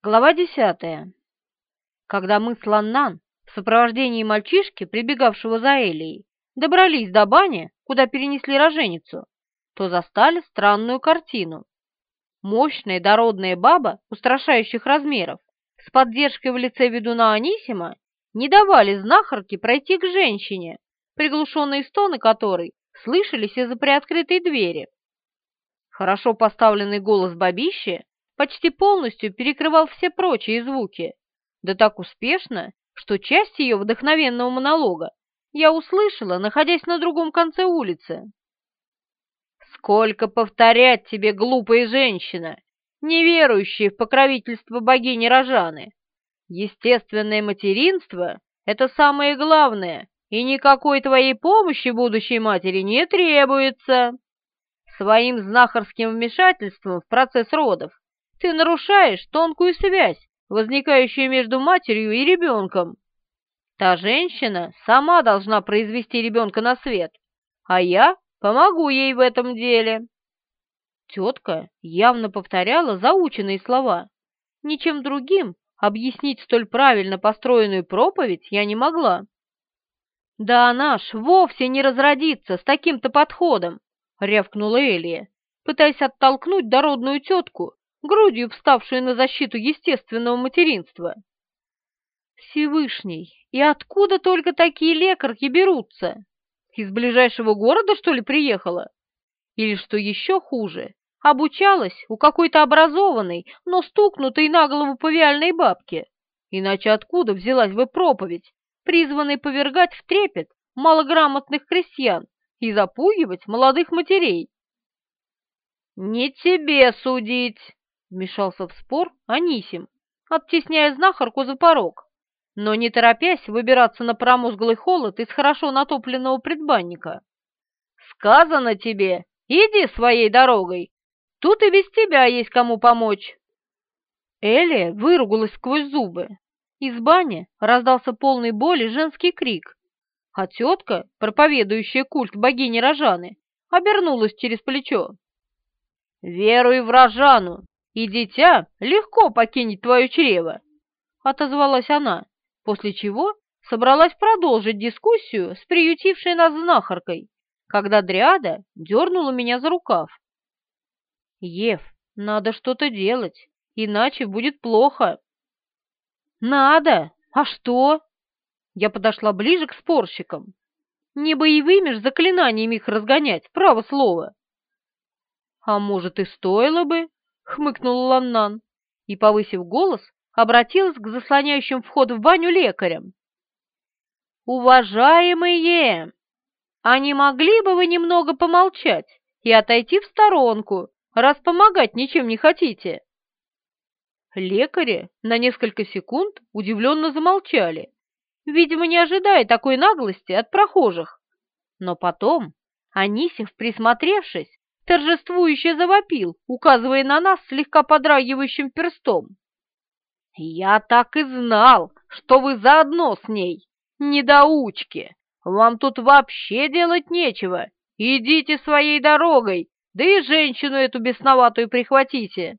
Глава десятая. Когда мы с Ланнан в сопровождении мальчишки, прибегавшего за Элией, добрались до бани, куда перенесли роженицу, то застали странную картину. Мощная дородная баба устрашающих размеров с поддержкой в лице ведуна Анисима не давали знахарке пройти к женщине, приглушенные стоны которой слышались из-за приоткрытой двери. Хорошо поставленный голос бабищи почти полностью перекрывал все прочие звуки, да так успешно, что часть ее вдохновенного монолога я услышала, находясь на другом конце улицы. «Сколько повторять тебе, глупая женщина, не верующая в покровительство богини Рожаны! Естественное материнство — это самое главное, и никакой твоей помощи будущей матери не требуется. Своим знахарским вмешательством в процесс родов ты нарушаешь тонкую связь, возникающую между матерью и ребенком. Та женщина сама должна произвести ребенка на свет, а я помогу ей в этом деле. Тетка явно повторяла заученные слова. Ничем другим объяснить столь правильно построенную проповедь я не могла. «Да она ж вовсе не разродится с таким-то подходом!» — рявкнула Элия, пытаясь оттолкнуть дородную тетку, грудью вставшую на защиту естественного материнства. Всевышний, и откуда только такие лекарки берутся? Из ближайшего города, что ли, приехала? Или, что еще хуже, обучалась у какой-то образованной, но стукнутой на голову павиальной бабки? Иначе откуда взялась бы проповедь, призванной повергать в трепет малограмотных крестьян и запугивать молодых матерей? «Не тебе судить!» Вмешался в спор Анисим, оттесняя знахарку за порог, но не торопясь выбираться на промозглый холод из хорошо натопленного предбанника. «Сказано тебе, иди своей дорогой, тут и без тебя есть кому помочь». Элия выругалась сквозь зубы. Из бани раздался полный боли женский крик, а тетка, проповедующая культ богини Рожаны, обернулась через плечо. «Веруй в Рожану, и дитя легко покинет твое чрево», — отозвалась она, после чего собралась продолжить дискуссию с приютившей нас знахаркой, когда Дриада дернула меня за рукав. «Ев, надо что-то делать, иначе будет плохо». «Надо! А что?» Я подошла ближе к спорщикам. Не боевыми ж заклинаниями их разгонять, право слово. «А может, и стоило бы?» Хмыкнул Ланнан и, повысив голос, обратилась к заслоняющим вход в баню лекарям. «Уважаемые, а не могли бы вы немного помолчать и отойти в сторонку, раз помогать ничем не хотите?» Лекари на несколько секунд удивленно замолчали, видимо, не ожидая такой наглости от прохожих. Но потом, Анисев, присмотревшись, торжествующе завопил, указывая на нас слегка подрагивающим перстом. «Я так и знал, что вы заодно с ней, недоучки! Вам тут вообще делать нечего! Идите своей дорогой, да и женщину эту бесноватую прихватите!»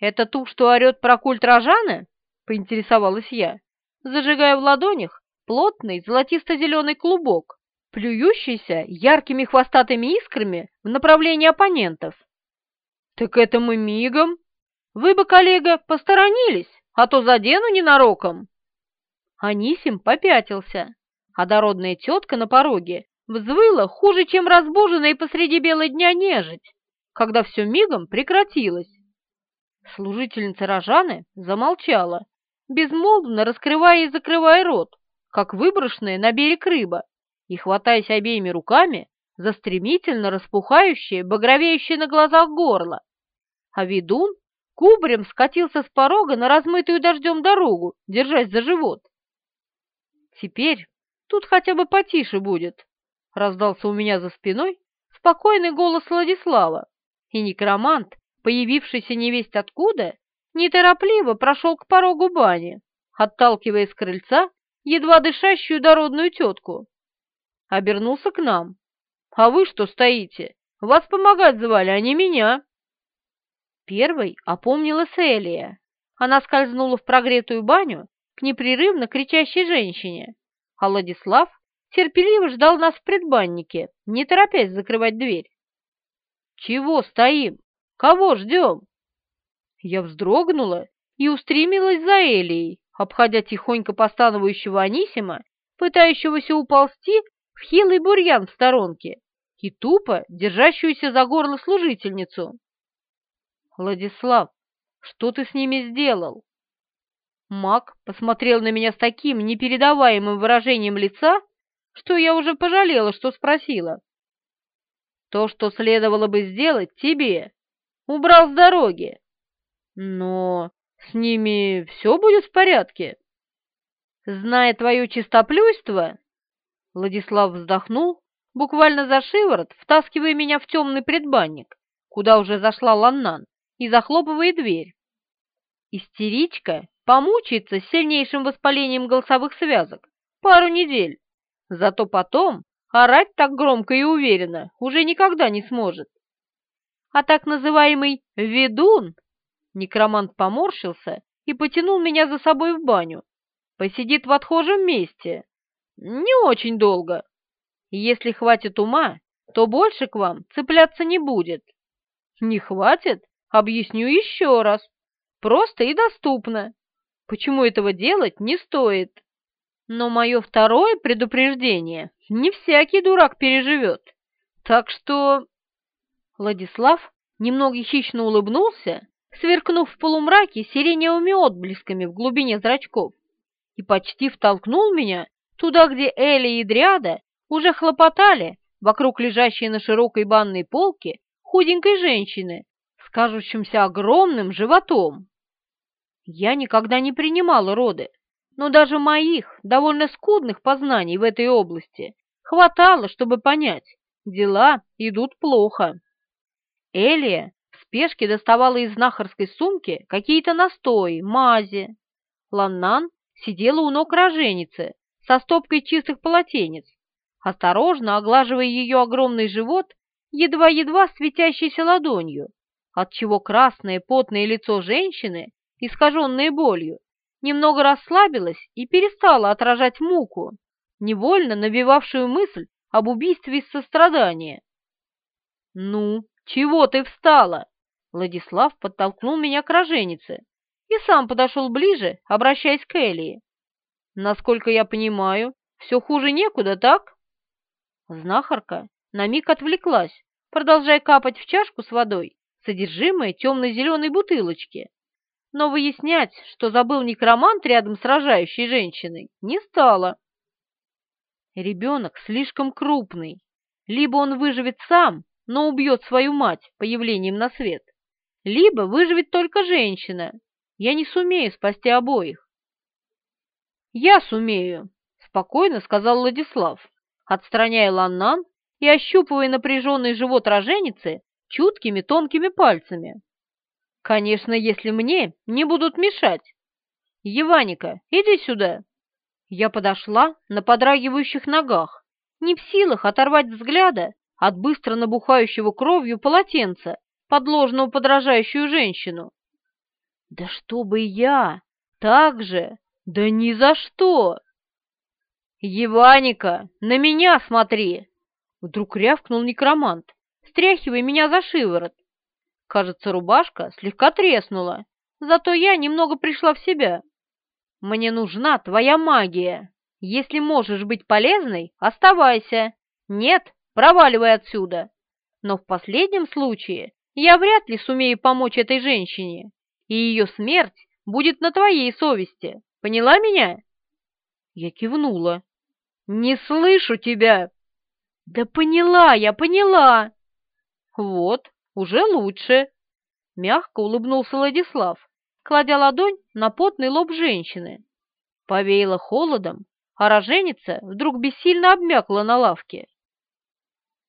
«Это ту, что орет про культ Рожана?» — поинтересовалась я, зажигая в ладонях плотный золотисто-зеленый клубок, плюющийся яркими хвостатыми искрами в направлении оппонентов. «Так это мы мигом! Вы бы, коллега, посторонились, а то задену ненароком!» Анисим попятился, а дородная тетка на пороге взвыла хуже, чем разбуженная посреди бела дня нежить, когда все мигом прекратилось. Служительница Рожаны замолчала, безмолвно раскрывая и закрывая рот, как выброшенная на берег рыба и, хватаясь обеими руками, за стремительно распухающее, багровеющее на глазах горло. А ведун кубарем скатился с порога на размытую дождем дорогу, держась за живот. «Теперь тут хотя бы потише будет», — раздался у меня за спиной спокойный голос Владислава, и некромант, появившийся невесть откуда, неторопливо прошел к порогу бани, отталкивая с крыльца едва дышащую дородную тетку обернулся к нам. «А вы что стоите? Вас помогать звали, а не меня!» Первой опомнилась Элия, она скользнула в прогретую баню к непрерывно кричащей женщине, а Владислав терпеливо ждал нас в предбаннике, не торопясь закрывать дверь. «Чего стоим? Кого ждем?» Я вздрогнула и устремилась за Элией, обходя тихонько постановающего Анисима, пытающегося уползти хилый бурьян в сторонке и тупо держащуюся за горло служительницу. «Владислав, что ты с ними сделал?» Маг посмотрел на меня с таким непередаваемым выражением лица, что я уже пожалела, что спросила. То, что следовало бы сделать тебе, убрал с дороги. Но с ними все будет в порядке. Зная твое чистоплюйство, Владислав вздохнул, буквально за шиворот, втаскивая меня в темный предбанник, куда уже зашла Ланнан, и захлопывая дверь. Истеричка помучается с сильнейшим воспалением голосовых связок пару недель, Зато потом орать так громко и уверенно уже никогда не сможет. А так называемый ведун, некромант поморщился и потянул меня за собой в баню, посидит в отхожем месте. Не очень долго. Если хватит ума, то больше к вам цепляться не будет. Не хватит? Объясню еще раз. Просто и доступно. Почему этого делать не стоит? Но мое второе предупреждение не всякий дурак переживет. Так что... Владислав немного хищно улыбнулся, сверкнув в полумраке сиреневыми отблесками в глубине зрачков, и почти втолкнул меня туда, где Эли и Дриада уже хлопотали вокруг лежащей на широкой банной полке худенькой женщины с кажущимся огромным животом. Я никогда не принимала роды, но даже моих, довольно скудных познаний в этой области хватало, чтобы понять, дела идут плохо. Элия в спешке доставала из знахарской сумки какие-то настои, мази. Ланнан сидела у ног роженицы со стопкой чистых полотенец, осторожно оглаживая ее огромный живот едва-едва светящейся ладонью, отчего красное потное лицо женщины, искаженное болью, немного расслабилась и перестала отражать муку, невольно набивавшую мысль об убийстве из сострадания. «Ну, чего ты встала?» Владислав подтолкнул меня к роженице и сам подошел ближе, обращаясь к Элии. «Насколько я понимаю, все хуже некуда, так?» Знахарка на миг отвлеклась, продолжая капать в чашку с водой содержимое темно-зеленой бутылочки, но выяснять, что забыл некромант рядом с рожающей женщиной, не стало. Ребенок слишком крупный. Либо он выживет сам, но убьет свою мать появлением на свет, либо выживет только женщина. Я не сумею спасти обоих. «Я сумею», — спокойно сказал Владислав, отстраняя Ланнан и ощупывая напряженный живот роженицы чуткими тонкими пальцами. Конечно, если мне не будут мешать. Еваника, иди сюда. Я подошла на подрагивающих ногах, не в силах оторвать взгляда от быстро набухающего кровью полотенца, подложенного подражающую женщину. Да чтобы я так же, да ни за что! Еваника, на меня смотри! Вдруг рявкнул некромант, стряхивая меня за шиворот. Кажется, рубашка слегка треснула, зато я немного пришла в себя. Мне нужна твоя магия. Если можешь быть полезной, оставайся. Нет, проваливай отсюда. Но в последнем случае я вряд ли сумею помочь этой женщине, и ее смерть будет на твоей совести. Поняла меня?» Я кивнула. «Не слышу тебя!» «Да поняла я, поняла!» «Вот, уже лучше!» Мягко улыбнулся Владислав, кладя ладонь на потный лоб женщины. Повеяло холодом, а роженица вдруг бессильно обмякла на лавке.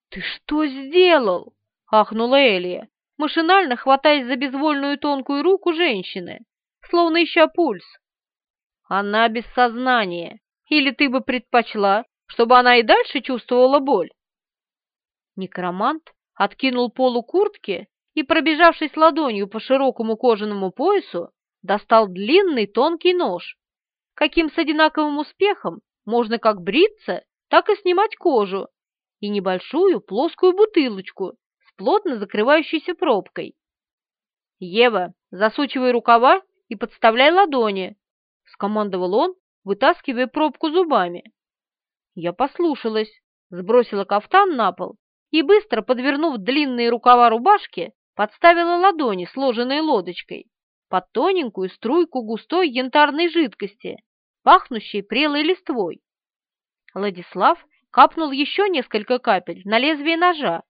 «Ты что сделал?» — ахнула Элия, машинально хватаясь за безвольную тонкую руку женщины, словно ища пульс. «Она без сознания. Или ты бы предпочла, чтобы она и дальше чувствовала боль?» Некромант откинул полу куртки и, пробежавшись ладонью по широкому кожаному поясу, достал длинный тонкий нож, каким с одинаковым успехом можно как бриться, так и снимать кожу, и небольшую плоскую бутылочку с плотно закрывающейся пробкой. «Ева, засучивай рукава и подставляй ладони», — скомандовал он, вытаскивая пробку зубами. Я послушалась, сбросила кафтан на пол и, быстро подвернув длинные рукава рубашки, подставила ладони, сложенные лодочкой, под тоненькую струйку густой янтарной жидкости, пахнущей прелой листвой. Владислав капнул еще несколько капель на лезвие ножа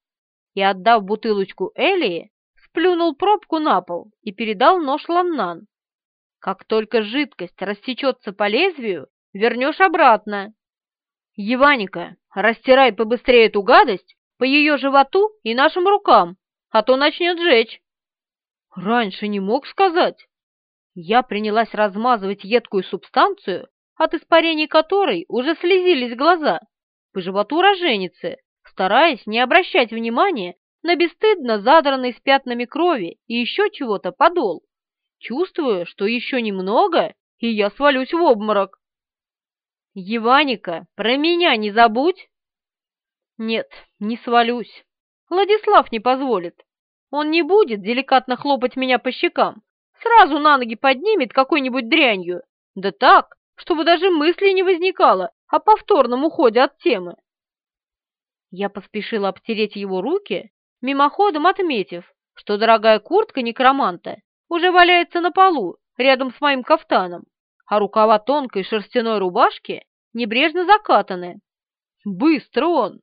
и, отдав бутылочку Элии, сплюнул пробку на пол и передал нож Ламнан. «Как только жидкость растечется по лезвию, вернешь обратно». «Еваника, растирай побыстрее эту гадость по ее животу и нашим рукам, а то начнет жечь». «Раньше не мог сказать». Я принялась размазывать едкую субстанцию, от испарений которой уже слезились глаза, по животу роженицы, стараясь не обращать внимания на бесстыдно задранный с пятнами крови и еще чего-то подол, чувствуя, что еще немного, и я свалюсь в обморок. «Еваника, про меня не забудь!» «Нет, не свалюсь. Владислав не позволит. Он не будет деликатно хлопать меня по щекам, сразу на ноги поднимет какой-нибудь дрянью, да так, чтобы даже мысли не возникало о повторном уходе от темы. Я поспешила обтереть его руки, мимоходом отметив, что дорогая куртка некроманта уже валяется на полу рядом с моим кафтаном, а рукава тонкой шерстяной рубашки небрежно закатаны. Быстро он!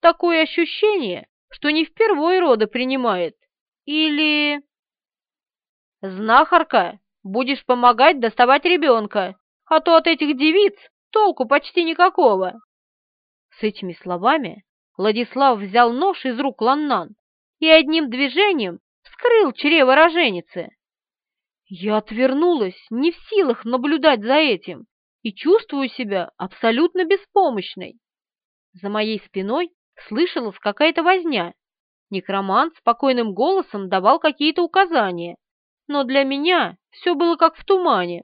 Такое ощущение, что не впервой рода принимает. Или... Знахарка, будешь помогать доставать ребенка, а то от этих девиц толку почти никакого. С этими словами Владислав взял нож из рук Ланнан и одним движением вскрыл чрево роженицы. Я отвернулась, не в силах наблюдать за этим, и чувствую себя абсолютно беспомощной. За моей спиной слышалась какая-то возня. Некромант спокойным голосом давал какие-то указания, но для меня все было как в тумане.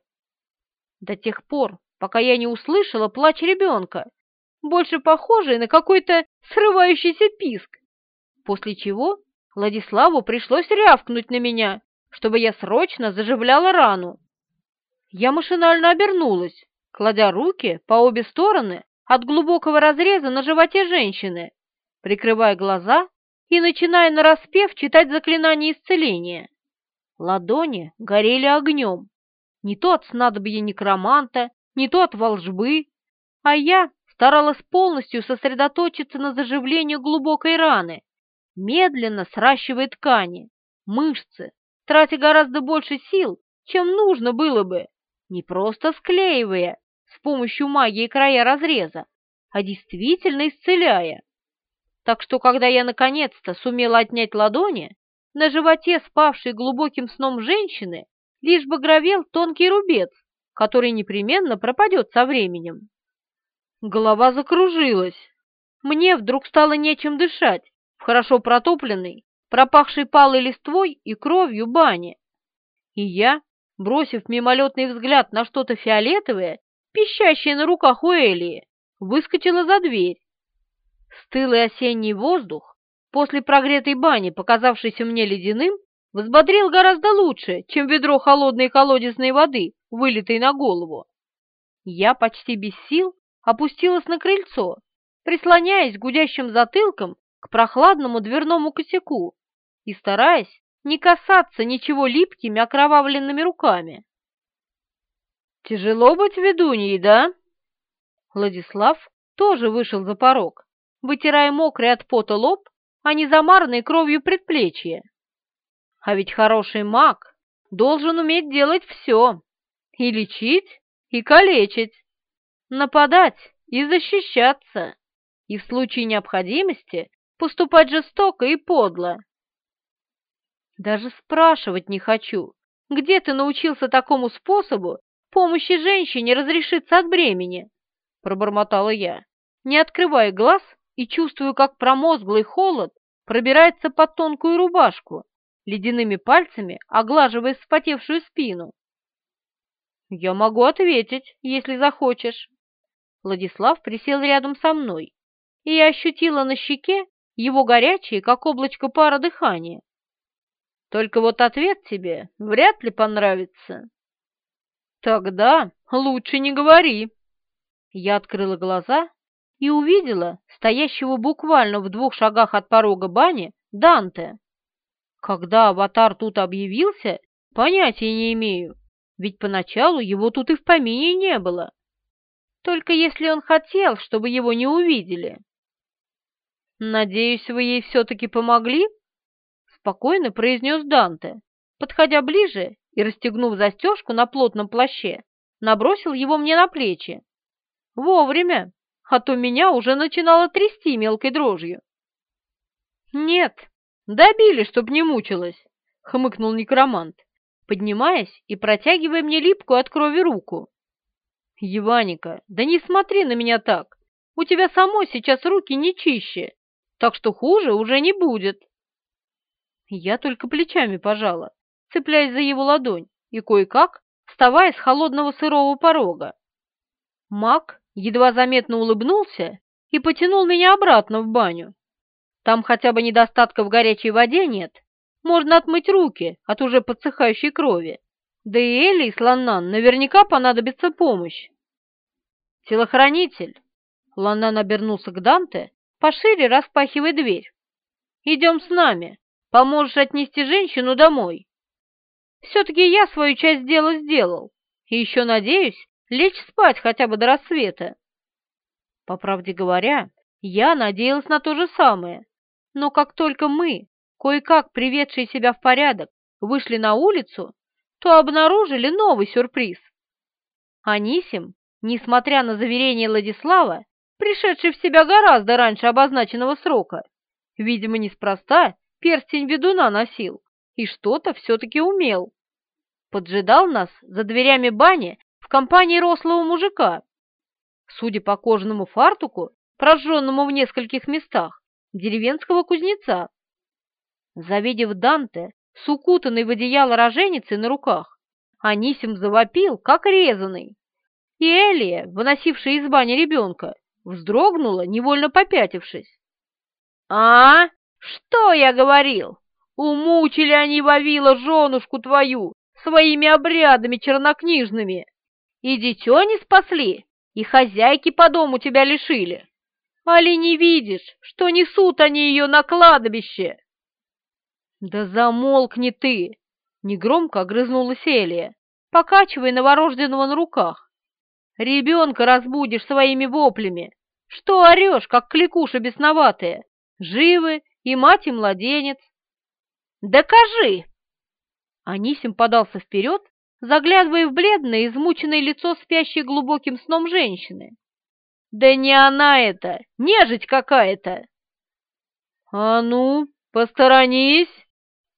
До тех пор, пока я не услышала плач ребенка, больше похожий на какой-то срывающийся писк, после чего Владиславу пришлось рявкнуть на меня, чтобы я срочно заживляла рану. Я машинально обернулась, кладя руки по обе стороны от глубокого разреза на животе женщины, прикрывая глаза и начиная нараспев читать заклинание исцеления. Ладони горели огнем, не то от снадобья некроманта, не то от волжбы, а я старалась полностью сосредоточиться на заживлении глубокой раны, медленно сращивая ткани, мышцы, тратя гораздо больше сил, чем нужно было бы, не просто склеивая с помощью магии края разреза, а действительно исцеляя. Так что, когда я наконец-то сумела отнять ладони, на животе спавшей глубоким сном женщины лишь бы гравел тонкий рубец, который непременно пропадет со временем. Голова закружилась. Мне вдруг стало нечем дышать в хорошо протопленной, пропахшей палой листвой и кровью бане. И я, бросив мимолетный взгляд на что-то фиолетовое, пищащее на руках у Элии, выскочила за дверь. Стылый осенний воздух, после прогретой бани, показавшийся мне ледяным, взбодрил гораздо лучше, чем ведро холодной колодезной воды, вылитой на голову. Я почти без сил опустилась на крыльцо, прислоняясь гудящим затылком к прохладному дверному косяку и стараясь не касаться ничего липкими окровавленными руками. «Тяжело быть ведуньей, да?» Владислав тоже вышел за порог, вытирая мокрый от пота лоб, а не замаранный кровью предплечье. А ведь хороший маг должен уметь делать все. И лечить, и калечить. Нападать и защищаться. И в случае необходимости поступать жестоко и подло. Даже спрашивать не хочу, где ты научился такому способу помощи женщине разрешиться от бремени, пробормотала я, не открывая глаз и чувствую, как промозглый холод пробирается под тонкую рубашку, ледяными пальцами оглаживая вспотевшую спину. «Я могу ответить, если захочешь». Владислав присел рядом со мной, и я ощутила на щеке его горячее, как облачко пара дыхания. Только вот ответ тебе вряд ли понравится. Тогда лучше не говори. Я открыла глаза и увидела стоящего буквально в двух шагах от порога бани Данте. Когда аватар тут объявился, понятия не имею, ведь поначалу его тут и в помине не было. Только если он хотел, чтобы его не увидели. «Надеюсь, вы ей все-таки помогли?» Спокойно произнес Данте, подходя ближе и, расстегнув застежку на плотном плаще, набросил его мне на плечи. Вовремя, а то меня уже начинало трясти мелкой дрожью. «Нет, добили, чтоб не мучилась», — хмыкнул некромант, поднимаясь и протягивая мне липкую от крови руку. «Еваника, да не смотри на меня так, у тебя самой сейчас руки не чище, так что хуже уже не будет». Я только плечами пожала, цепляясь за его ладонь и кое-как вставая с холодного сырого порога. Мак едва заметно улыбнулся и потянул меня обратно в баню. Там хотя бы недостатка в горячей воде нет, можно отмыть руки от уже подсыхающей крови. Да и Элли и Слоннан наверняка понадобится помощь. «Телохранитель!» Ланнан обернулся к Данте, пошире распахивая дверь. «Идем с нами, поможешь отнести женщину домой». «Все-таки я свою часть дела сделал, и еще надеюсь, лечь спать хотя бы до рассвета. По правде говоря, я надеялась на то же самое, но как только мы, кое-как приведшие себя в порядок, вышли на улицу, то обнаружили новый сюрприз. Анисим, несмотря на заверение Владислава, пришедший в себя гораздо раньше обозначенного срока, видимо, неспроста перстень ведуна носил и что-то все-таки умел. Поджидал нас за дверями бани компании рослого мужика. Судя по кожаному фартуку, прожженному в нескольких местах, деревенского кузнеца. Завидев Данте с укутанной в одеяло роженицей на руках, Анисим завопил, как резанный. И Элия, выносившая из бани ребенка, вздрогнула, невольно попятившись. «А? Что я говорил? Умучили они Вавила женушку твою своими обрядами чернокнижными!» И дитё не спасли, и хозяйки по дому тебя лишили. Али не видишь, что несут они ее на кладбище?» «Да замолкни ты!» — негромко огрызнулась Элия, покачивая новорожденного на руках. «Ребенка разбудишь своими воплями. Что орешь, как кликуша бесноватая? Живы и мать, и младенец!» «Докажи!» Анисим подался вперед заглядывая в бледное, измученное лицо спящей глубоким сном женщины. «Да не она это! Нежить какая-то!» «А ну, посторонись!»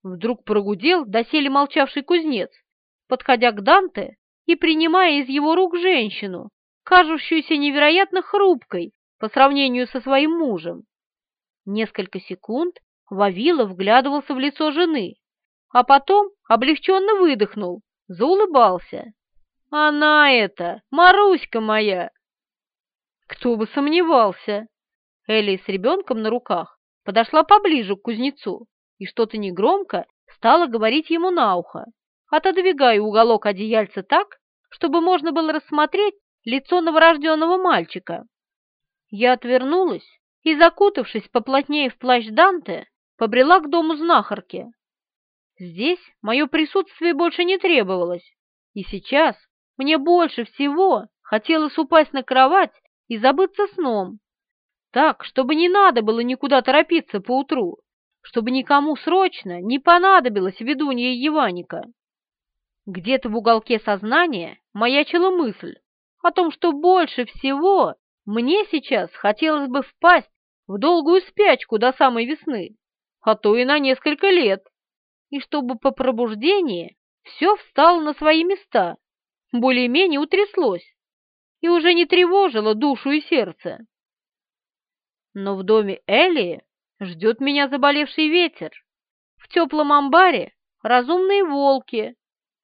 Вдруг прогудел доселе молчавший кузнец, подходя к Данте и принимая из его рук женщину, кажущуюся невероятно хрупкой по сравнению со своим мужем. Несколько секунд Вавила вглядывался в лицо жены, а потом облегченно выдохнул заулыбался. «Она это, Маруська моя!» Кто бы сомневался! Элли с ребенком на руках подошла поближе к кузнецу и что-то негромко стала говорить ему на ухо, отодвигая уголок одеяльца так, чтобы можно было рассмотреть лицо новорожденного мальчика. Я отвернулась и, закутавшись поплотнее в плащ Данте, побрела к дому знахарки. Здесь мое присутствие больше не требовалось, и сейчас мне больше всего хотелось упасть на кровать и забыться сном. Так, чтобы не надо было никуда торопиться поутру, чтобы никому срочно не понадобилось ведунья Еваника. Где-то в уголке сознания маячила мысль о том, что больше всего мне сейчас хотелось бы впасть в долгую спячку до самой весны, а то и на несколько лет и чтобы по пробуждении все встало на свои места, более-менее утряслось и уже не тревожило душу и сердце. Но в доме Элии ждет меня заболевший ветер, в теплом амбаре разумные волки,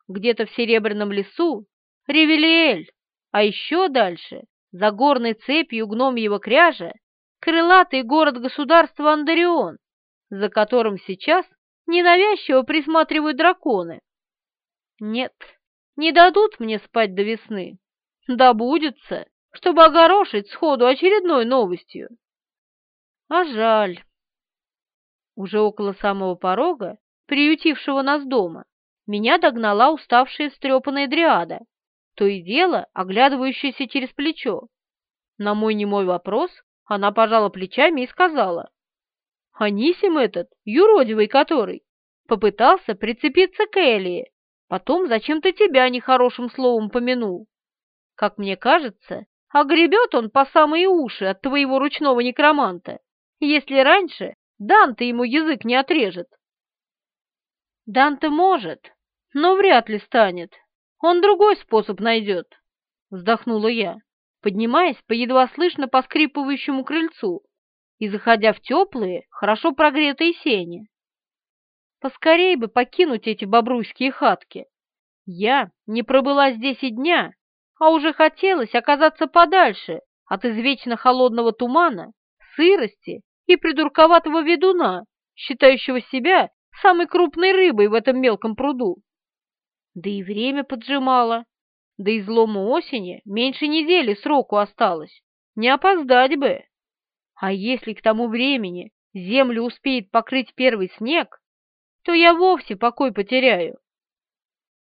где-то в серебряном лесу Ревелиэль, а еще дальше, за горной цепью гномьего кряжа, крылатый город-государства Андарион, за которым сейчас ненавязчиво присматривают драконы. Нет, не дадут мне спать до весны. Добудется, чтобы огорошить сходу очередной новостью. А жаль. Уже около самого порога, приютившего нас дома, меня догнала уставшая встрепанная дриада, то и дело оглядывающаяся через плечо. На мой немой вопрос она пожала плечами и сказала. Анисим этот, юродивый который, попытался прицепиться к Элии, потом зачем-то тебя нехорошим словом помянул. Как мне кажется, огребет он по самые уши от твоего ручного некроманта, если раньше Данте ему язык не отрежет. Данте может, но вряд ли станет. Он другой способ найдет, вздохнула я, поднимаясь по едва слышно поскрипывающему крыльцу и заходя в теплые, хорошо прогретые сени. Поскорей бы покинуть эти бобруйские хатки. Я не пробыла здесь и дня, а уже хотелось оказаться подальше от извечно холодного тумана, сырости и придурковатого ведуна, считающего себя самой крупной рыбой в этом мелком пруду. Да и время поджимало. До излома осени меньше недели сроку осталось. Не опоздать бы. А если к тому времени землю успеет покрыть первый снег, то я вовсе покой потеряю.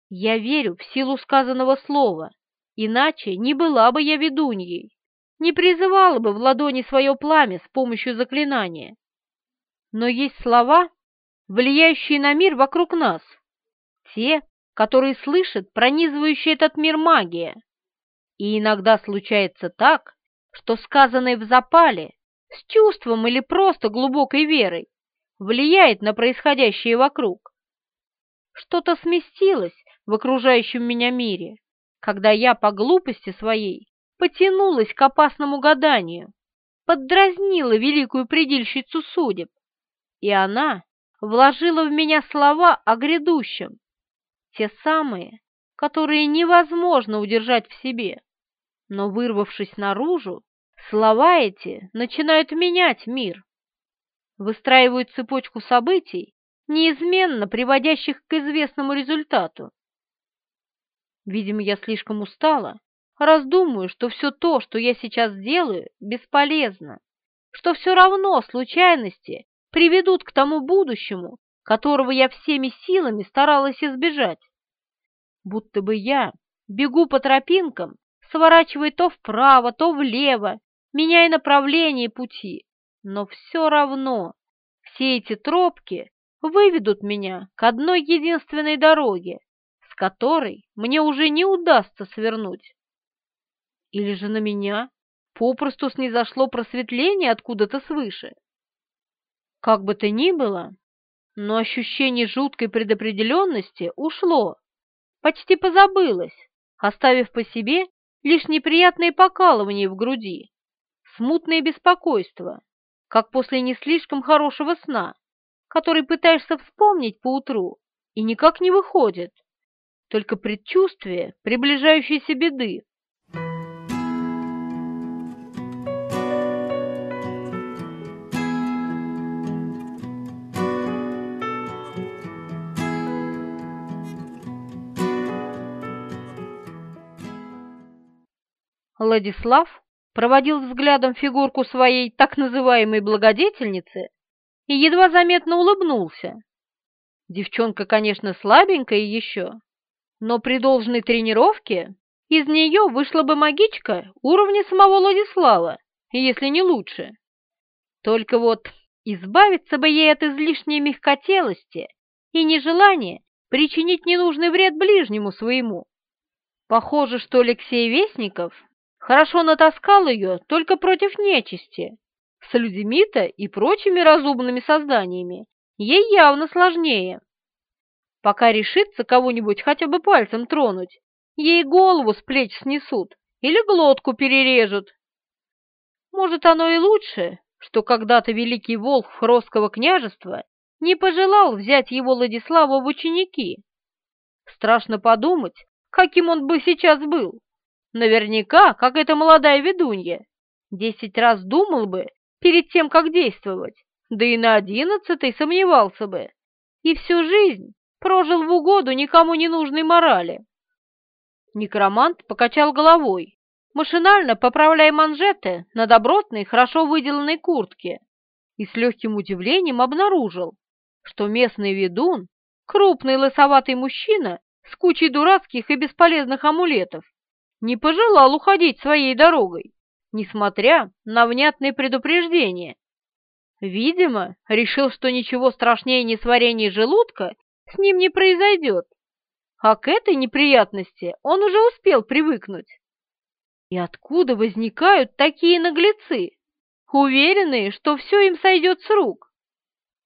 Я верю в силу сказанного слова, иначе не была бы я ведуньей не призывала бы в ладони свое пламя с помощью заклинания. Но есть слова, влияющие на мир вокруг нас, те, которые слышат пронизывающая этот мир магия. И иногда случается так, что сказанное в запале, с чувством или просто глубокой верой, влияет на происходящее вокруг. Что-то сместилось в окружающем меня мире, когда я по глупости своей потянулась к опасному гаданию, поддразнила великую предельщицу судеб, и она вложила в меня слова о грядущем, те самые, которые невозможно удержать в себе, но, вырвавшись наружу, слова эти начинают менять мир, выстраивают цепочку событий, неизменно приводящих к известному результату. Видимо, я слишком устала. Раз думаю, что все то, что я сейчас делаю, бесполезно, что все равно случайности приведут к тому будущему, которого я всеми силами старалась избежать. Будто бы я бегу по тропинкам, сворачивая то вправо, то влево, меняя направление пути, но все равно все эти тропки выведут меня к одной единственной дороге, с которой мне уже не удастся свернуть. Или же на меня попросту снизошло просветление откуда-то свыше? Как бы то ни было, но ощущение жуткой предопределенности ушло, почти позабылось, оставив по себе лишь неприятные покалывания в груди, смутное беспокойство, как после не слишком хорошего сна, который пытаешься вспомнить поутру и никак не выходит, только предчувствие приближающейся беды. Владислав проводил взглядом фигурку своей так называемой благодетельницы и едва заметно улыбнулся. Девчонка, конечно, слабенькая еще, но при должной тренировке из нее вышла бы магичка уровня самого Владислава, если не лучше. Только вот избавиться бы ей от излишней мягкотелости и нежелания причинить ненужный вред ближнему своему. Похоже, что Алексей Вестников Хорошо натаскал ее только против нечисти. С людьми-то и прочими разумными созданиями ей явно сложнее. Пока решится кого-нибудь хотя бы пальцем тронуть, ей голову с плеч снесут или глотку перережут. Может, оно и лучше, что когда-то великий волк Хросского княжества не пожелал взять его Владислава в ученики. Страшно подумать, каким он бы сейчас был. Наверняка, как эта молодая ведунья. Десять раз думал бы перед тем, как действовать, да и на одиннадцатый сомневался бы. И всю жизнь прожил в угоду никому не нужной морали. Некромант покачал головой, машинально поправляя манжеты на добротной, хорошо выделанной куртке, и с легким удивлением обнаружил, что местный ведун, крупный лысоватый мужчина с кучей дурацких и бесполезных амулетов, не пожелал уходить своей дорогой, несмотря на внятные предупреждения. Видимо, решил, что ничего страшнее несварения желудка с ним не произойдет, а к этой неприятности он уже успел привыкнуть. И откуда возникают такие наглецы, уверенные, что все им сойдет с рук?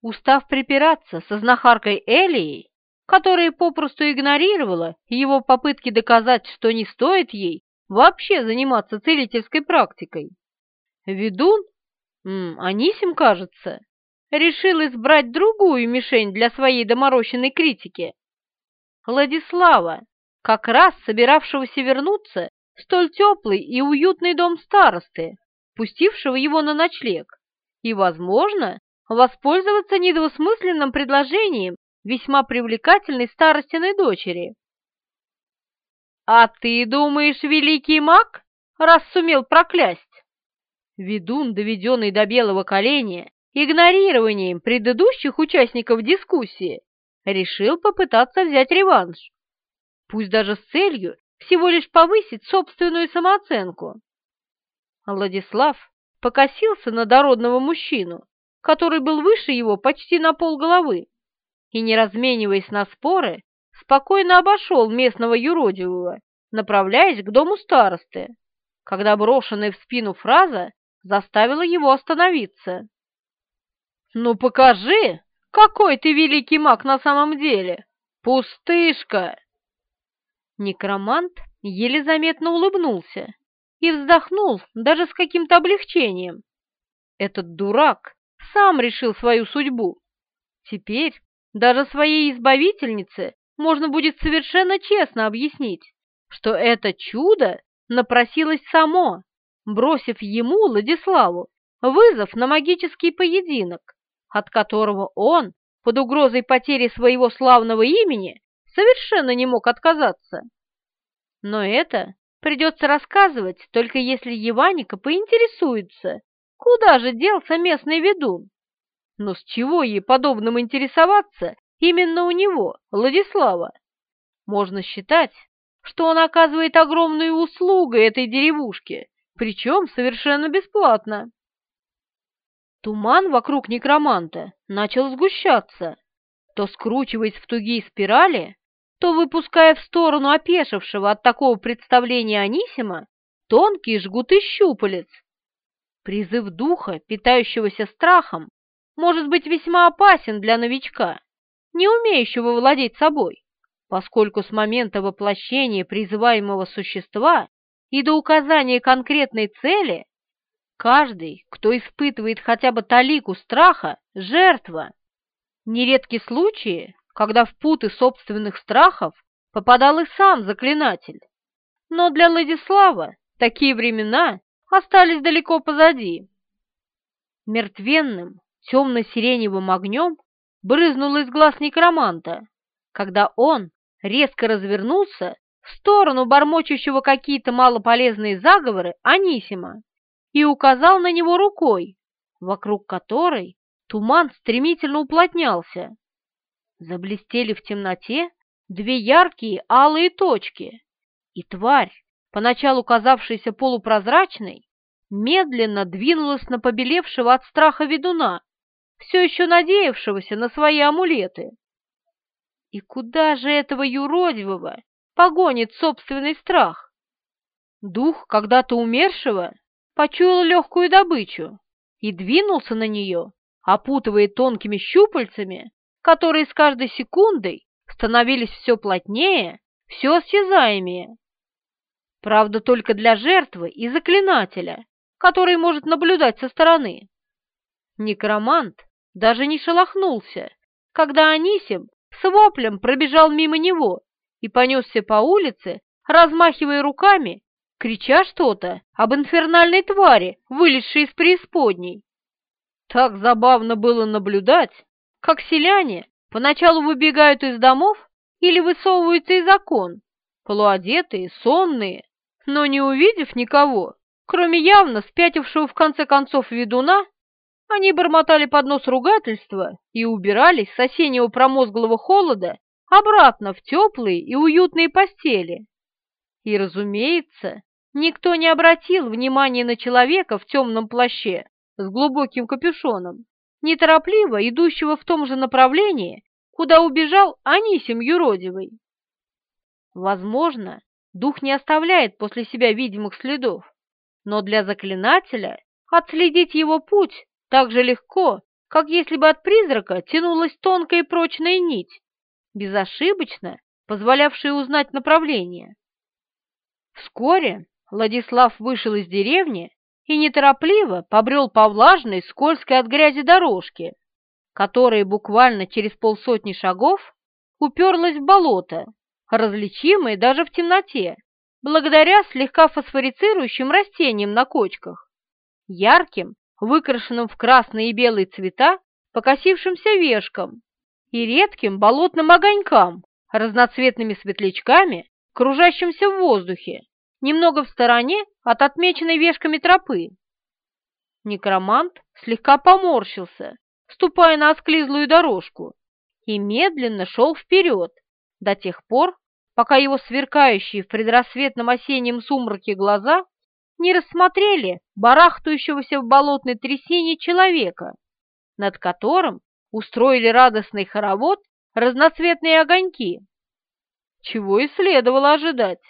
Устав припираться со знахаркой Элией, которая попросту игнорировала его попытки доказать, что не стоит ей вообще заниматься целительской практикой, ведун, Анисим, кажется, решил избрать другую мишень для своей доморощенной критики. Владислава, как раз собиравшегося вернуться в столь теплый и уютный дом старосты, пустившего его на ночлег, и, возможно, воспользоваться недвусмысленным предложением весьма привлекательной старостиной дочери. «А ты думаешь, великий маг, раз сумел проклясть?» Ведун, доведенный до белого коленя, игнорированием предыдущих участников дискуссии, решил попытаться взять реванш, пусть даже с целью всего лишь повысить собственную самооценку. Владислав покосился на дородного мужчину, который был выше его почти на полголовы, и, не размениваясь на споры, спокойно обошел местного юродивого, направляясь к дому старосты, когда брошенная в спину фраза заставила его остановиться. «Ну покажи!» Какой ты великий маг на самом деле! Пустышка!» Некромант еле заметно улыбнулся и вздохнул даже с каким-то облегчением. Этот дурак сам решил свою судьбу. Теперь даже своей избавительнице можно будет совершенно честно объяснить, что это чудо напросилось само, бросив ему, Владиславу, вызов на магический поединок от которого он, под угрозой потери своего славного имени, совершенно не мог отказаться. Но это придется рассказывать, только если Еваника поинтересуется, куда же делся местный ведун. Но с чего ей подобным интересоваться именно у него, Владислава? Можно считать, что он оказывает огромную услугу этой деревушке, причем совершенно бесплатно. Туман вокруг некроманта начал сгущаться, то скручиваясь в тугие спирали, то выпуская в сторону опешившего от такого представления Анисима тонкие жгуты щупалец. Призыв духа, питающегося страхом, может быть весьма опасен для новичка, не умеющего владеть собой, поскольку с момента воплощения призываемого существа и до указания конкретной цели Каждый, кто испытывает хотя бы талику страха, — жертва. Нередки случаи, когда в путы собственных страхов попадал и сам заклинатель. Но для Владислава такие времена остались далеко позади. Мертвенным, темно-сиреневым огнем брызнуло из глаз некроманта, когда он резко развернулся в сторону бормочущего какие-то малополезные заговоры Анисима и указал на него рукой, вокруг которой туман стремительно уплотнялся. Заблестели в темноте две яркие алые точки, и тварь, поначалу казавшаяся полупрозрачной, медленно двинулась на побелевшего от страха ведуна, все еще надеявшегося на свои амулеты. И куда же этого юродивого погонит собственный страх? Дух когда-то умершего почуял легкую добычу и двинулся на нее, опутывая тонкими щупальцами, которые с каждой секундой становились все плотнее, все осязаемее. Правда, только для жертвы и заклинателя, который может наблюдать со стороны. Некромант даже не шелохнулся, когда Анисим с воплем пробежал мимо него и понесся по улице, размахивая руками, крича что-то об инфернальной твари, вылезшей из преисподней. Так забавно было наблюдать, как селяне поначалу выбегают из домов или высовываются из окон, полуодетые, сонные, но не увидев никого, кроме явно спятившего в конце концов ведуна, они бормотали под нос ругательства и убирались с осеннего промозглого холода обратно в теплые и уютные постели. И, разумеется, никто не обратил внимания на человека в темном плаще с глубоким капюшоном, неторопливо идущего в том же направлении, куда убежал Анисим Юродивый. Возможно, дух не оставляет после себя видимых следов, но для заклинателя отследить его путь так же легко, как если бы от призрака тянулась тонкая и прочная нить, безошибочно позволявшая узнать направление. Вскоре Владислав вышел из деревни и неторопливо побрел по влажной, скользкой от грязи дорожке, которая буквально через полсотни шагов уперлась в болото, различимые даже в темноте, благодаря слегка фосфорицирующим растениям на кочках, ярким, выкрашенным в красные и белые цвета, покосившимся вешкам и редким болотным огонькам, разноцветными светлячками, кружащимся в воздухе, немного в стороне от отмеченной вешками тропы. Некромант слегка поморщился, ступая на осклизлую дорожку, и медленно шел вперед, до тех пор, пока его сверкающие в предрассветном осеннем сумраке глаза не рассмотрели барахтающегося в болотной трясине человека, над которым устроили радостный хоровод разноцветные огоньки. Чего и следовало ожидать.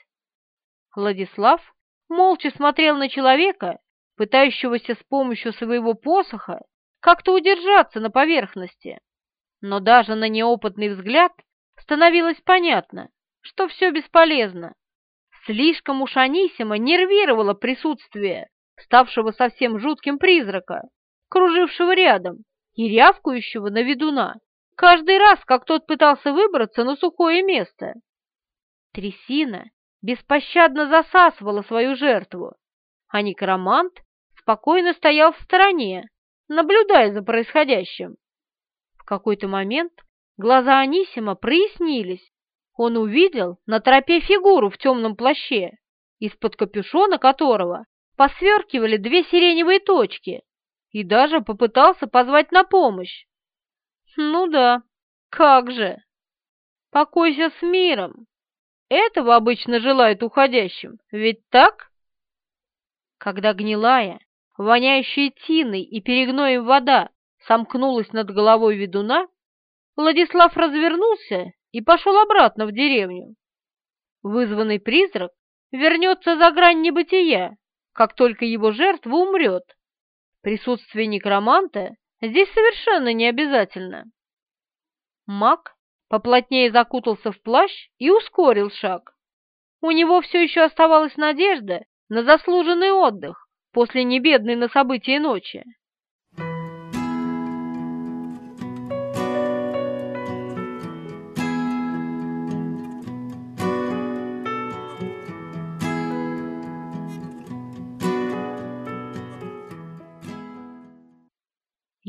Владислав молча смотрел на человека, пытающегося с помощью своего посоха как-то удержаться на поверхности. Но даже на неопытный взгляд становилось понятно, что все бесполезно. Слишком уж Анисима нервировало присутствие ставшего совсем жутким призрака, кружившего рядом и рявкающего на ведуна, каждый раз, как тот пытался выбраться на сухое место. Трясина беспощадно засасывала свою жертву, а некромант спокойно стоял в стороне, наблюдая за происходящим. В какой-то момент Глаза Анисима прояснились. Он увидел на тропе фигуру в темном плаще, из-под капюшона которого посверкивали две сиреневые точки, и даже попытался позвать на помощь. Ну да, как же. Покойся с миром. Этого обычно желают уходящим, ведь так? Когда гнилая, воняющая тиной и перегноем вода сомкнулась над головой ведуна, Владислав развернулся и пошел обратно в деревню. Вызванный призрак вернется за грань небытия, как только его жертва умрет. Присутствие некроманта здесь совершенно не обязательно. Маг поплотнее закутался в плащ и ускорил шаг. У него все еще оставалась надежда на заслуженный отдых после небедной на события ночи.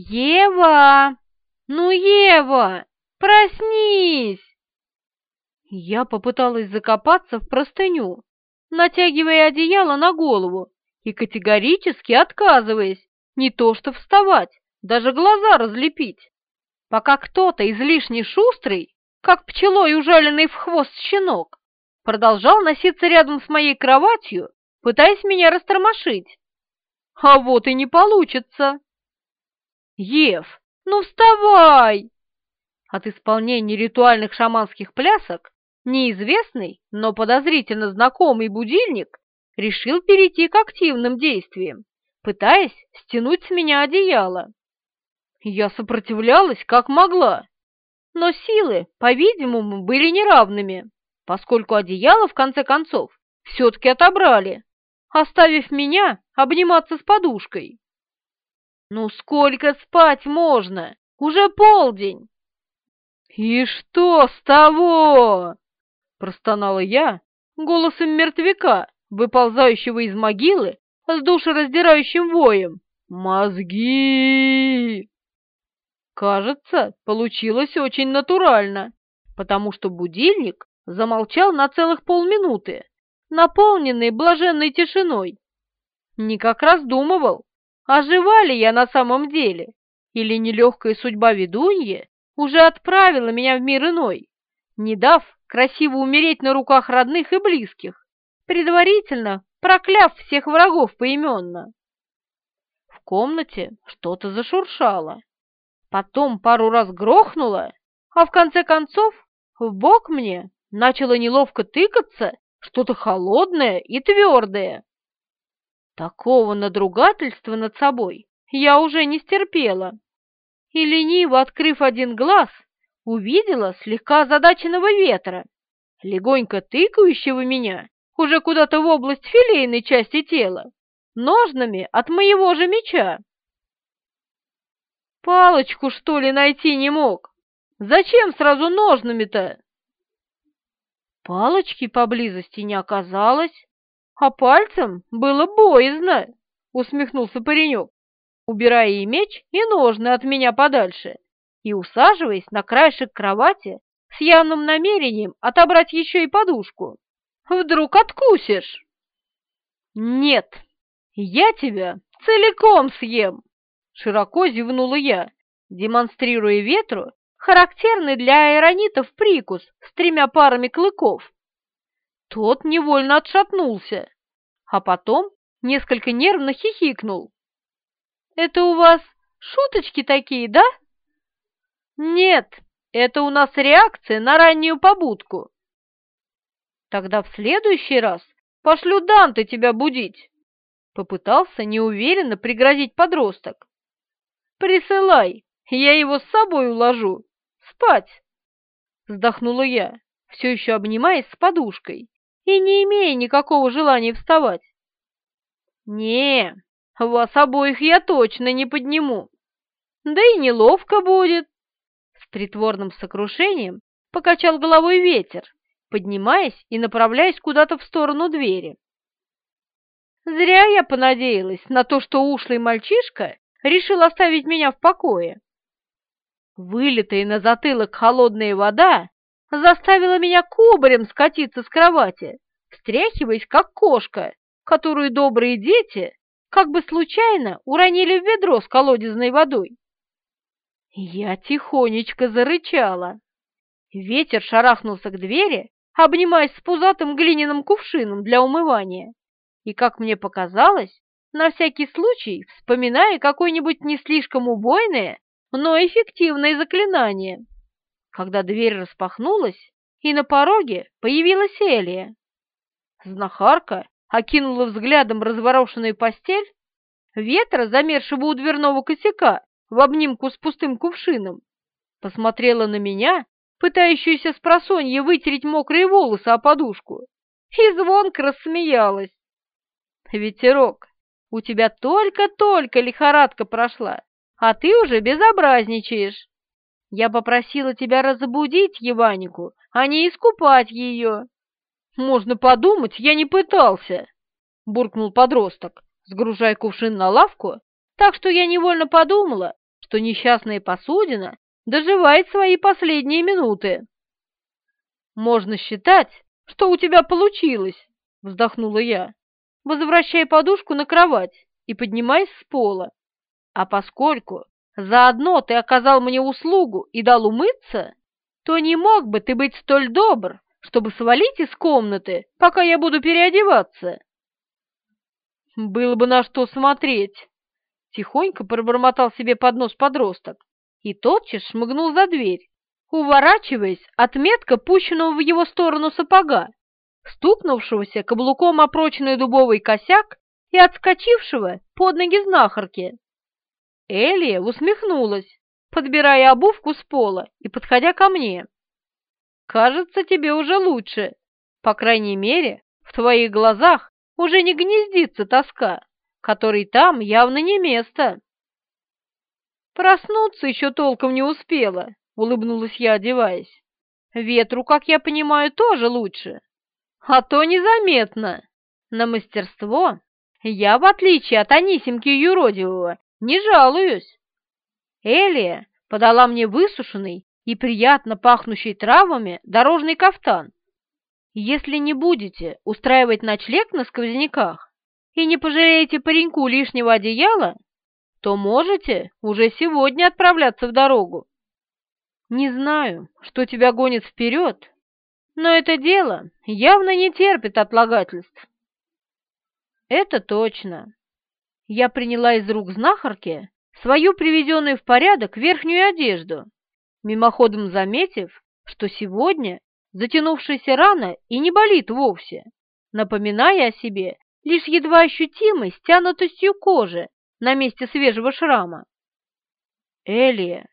«Ева! Ну, Ева, проснись!» Я попыталась закопаться в простыню, натягивая одеяло на голову и категорически отказываясь не то что вставать, даже глаза разлепить, пока кто-то излишне шустрый, как пчелой ужаленный в хвост щенок, продолжал носиться рядом с моей кроватью, пытаясь меня растормошить. А вот и не получится. «Ев, ну вставай!» От исполнения ритуальных шаманских плясок неизвестный, но подозрительно знакомый будильник решил перейти к активным действиям, пытаясь стянуть с меня одеяло. Я сопротивлялась как могла, но силы, по-видимому, были неравными, поскольку одеяло, в конце концов, все-таки отобрали, оставив меня обниматься с подушкой. Ну сколько спать можно? Уже полдень. И что с того? Простонала я голосом мертвяка, выползающего из могилы с душераздирающим воем. «Мозги!» Кажется, получилось очень натурально, потому что будильник замолчал на целых полминуты, наполненный блаженной тишиной. Не как раздумывал, ожива ли я на самом деле, или нелегкая судьба ведуньи уже отправила меня в мир иной, не дав красиво умереть на руках родных и близких, предварительно прокляв всех врагов поименно. В комнате что-то зашуршало, потом пару раз грохнуло, а в конце концов в бок мне начало неловко тыкаться что-то холодное и твердое. Такого надругательства над собой я уже не стерпела. И лениво открыв один глаз, увидела слегка озадаченного ветра, легонько тыкающего меня уже куда-то в область филейной части тела, ножнами от моего же меча. Палочку, что ли, найти не мог? Зачем сразу ножнами-то? Палочки поблизости не оказалось, а пальцем было боязно, усмехнулся паренек, убирая и меч, и ножны от меня подальше и усаживаясь на краешек кровати с явным намерением отобрать еще и подушку. Вдруг откусишь? Нет, я тебя целиком съем, широко зевнула я, демонстрируя ветру характерный для аэронитов прикус с тремя парами клыков. Тот невольно отшатнулся, а потом несколько нервно хихикнул. «Это у вас шуточки такие, да?» «Нет, это у нас реакция на раннюю побудку». «Тогда в следующий раз пошлю Данте тебя будить», — попытался неуверенно пригрозить подросток. «Присылай, я его с собой уложу. Спать!» Вздохнула я, все еще обнимаясь с подушкой и не имея никакого желания вставать. «Не, вас обоих я точно не подниму. Да и неловко будет. С притворным сокрушением покачал головой ветер, поднимаясь и направляясь куда-то в сторону двери. Зря я понадеялась на то, что ушлый мальчишка решил оставить меня в покое. Вылитая на затылок холодная вода заставила меня кубарем скатиться с кровати, встряхиваясь, как кошка, которую добрые дети как бы случайно уронили в ведро с колодезной водой. Я тихонечко зарычала. Ветер шарахнулся к двери, обнимаясь с пузатым глиняным кувшином для умывания, и, как мне показалось, на всякий случай вспоминая какое-нибудь не слишком убойное, но эффективное заклинание. Когда дверь распахнулась, и на пороге появилась Элия. Знахарка окинула взглядом разворошенную постель, ветра, замершего у дверного косяка, в обнимку с пустым кувшином, посмотрела на меня, пытающуюся с просонья вытереть мокрые волосы о подушку, и звонко рассмеялась. «Ветерок, у тебя только-только лихорадка прошла, а ты уже безобразничаешь. Я попросила тебя разбудить Еванику, а не искупать ее». «Можно подумать, я не пытался», — буркнул подросток, сгружая кувшин на лавку так что я невольно подумала, что несчастная посудина доживает свои последние минуты. «Можно считать, что у тебя получилось», — вздохнула я, возвращая подушку на кровать и поднимаясь с пола. «А поскольку заодно ты оказал мне услугу и дал умыться, то не мог бы ты быть столь добр, чтобы свалить из комнаты, пока я буду переодеваться». «Было бы на что смотреть», Тихонько пробормотал себе под нос подросток и тотчас шмыгнул за дверь, уворачиваясь от метко пущенного в его сторону сапога, стукнувшегося каблуком о прочный дубовый косяк и отскочившего под ноги знахарки. Элия усмехнулась, подбирая обувку с пола и подходя ко мне. «Кажется, тебе уже лучше. По крайней мере, в твоих глазах уже не гнездится тоска которой там явно не место. Проснуться еще толком не успела, улыбнулась я, одеваясь. ветру, как я понимаю, тоже лучше. А то незаметно. На мастерство я, в отличие от Анисимки Юродивого, не жалуюсь. Элия подала мне высушенный и приятно пахнущий травами дорожный кафтан. Если не будете устраивать ночлег на сквозняках и не пожалеете пареньку лишнего одеяла, то можете уже сегодня отправляться в дорогу. Не знаю, что тебя гонит вперед, но это дело явно не терпит отлагательств. Это точно. Я приняла из рук знахарки свою приведенную в порядок верхнюю одежду, мимоходом заметив, что сегодня затянувшаяся рана и не болит вовсе, напоминая о себе лишь едва ощутимой стянутостью кожи на месте свежего шрама. Элия,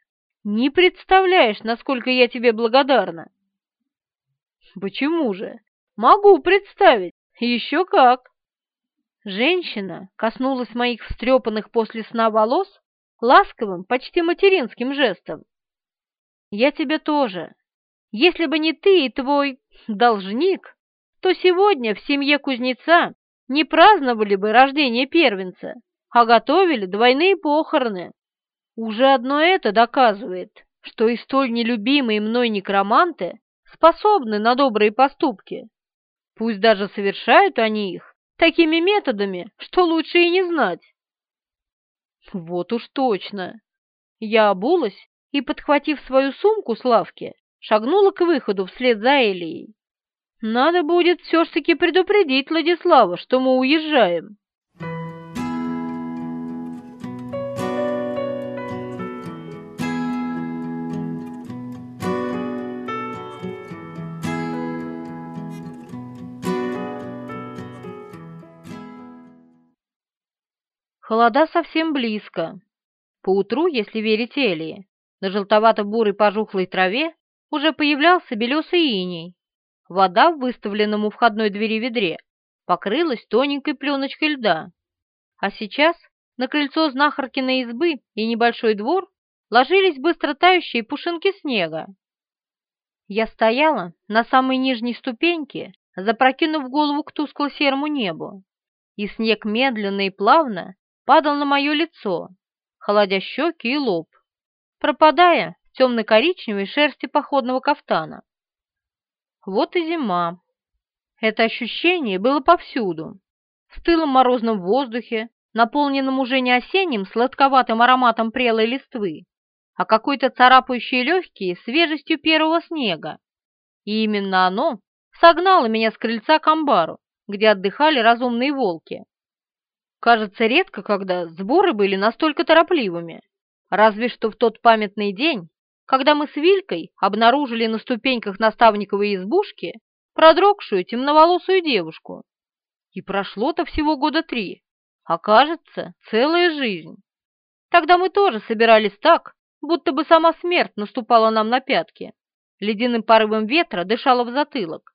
не представляешь, насколько я тебе благодарна. Почему же? Могу представить, еще как. Женщина коснулась моих встрепанных после сна волос ласковым, почти материнским жестом. «Я тебе тоже. Если бы не ты и твой должник, то сегодня в семье кузнеца не праздновали бы рождение первенца, а готовили двойные похороны. Уже одно это доказывает, что и столь нелюбимые мной некроманты способны на добрые поступки. Пусть даже совершают они их такими методами, что лучше и не знать. Вот уж точно. Я обулась и, подхватив свою сумку с лавки, шагнула к выходу вслед за Элией. Надо будет все-таки предупредить Владислава, что мы уезжаем. Холода совсем близко. Поутру, если верить Элии, на желтовато-бурой пожухлой траве уже появлялся белесый иней. Вода в выставленном у входной двери ведре покрылась тоненькой пленочкой льда. А сейчас на крыльцо знахаркиной избы и небольшой двор ложились быстро тающие пушинки снега. Я стояла на самой нижней ступеньке, запрокинув голову к тускло-серому небу, и снег медленно и плавно падал на мое лицо, холодя щеки и лоб, пропадая в темно-коричневой шерсти походного кафтана. Вот и зима. Это ощущение было повсюду. В стылом морозном воздухе, наполненном уже не осенним сладковатым ароматом прелой листвы, а какой-то царапающей легкие свежестью первого снега. И именно оно согнало меня с крыльца к амбару, где отдыхали разумные волки. Кажется, редко когда сборы были настолько торопливыми. Разве что в тот памятный день, когда мы с Вилькой обнаружили на ступеньках наставниковой избушки продрогшую темноволосую девушку. И прошло-то всего года три, а кажется, целая жизнь. Тогда мы тоже собирались так, будто бы сама смерть наступала нам на пятки, ледяным порывом ветра дышала в затылок.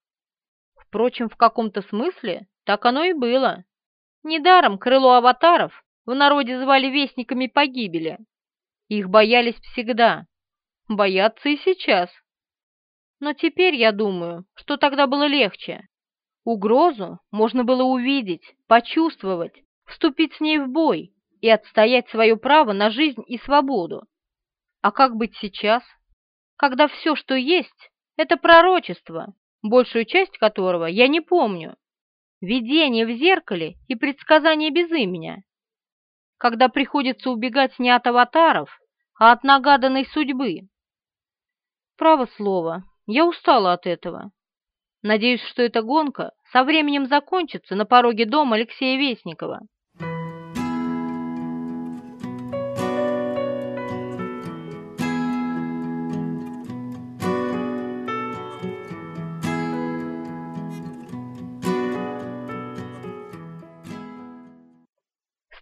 Впрочем, в каком-то смысле так оно и было. Недаром крыло аватаров в народе звали вестниками погибели. Их боялись всегда, боятся и сейчас. Но теперь я думаю, что тогда было легче. Угрозу можно было увидеть, почувствовать, вступить с ней в бой и отстоять свое право на жизнь и свободу. А как быть сейчас, когда все, что есть, это пророчество, большую часть которого я не помню, видение в зеркале и предсказание без имени. Когда приходится убегать не от аватаров, а от нагаданной судьбы. Право слово, я устала от этого. Надеюсь, что эта гонка со временем закончится на пороге дома Алексея Вестникова.